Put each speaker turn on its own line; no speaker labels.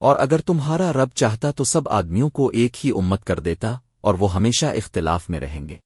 اور اگر تمہارا رب چاہتا تو سب آدمیوں کو ایک ہی امت کر دیتا اور وہ ہمیشہ اختلاف میں رہیں گے۔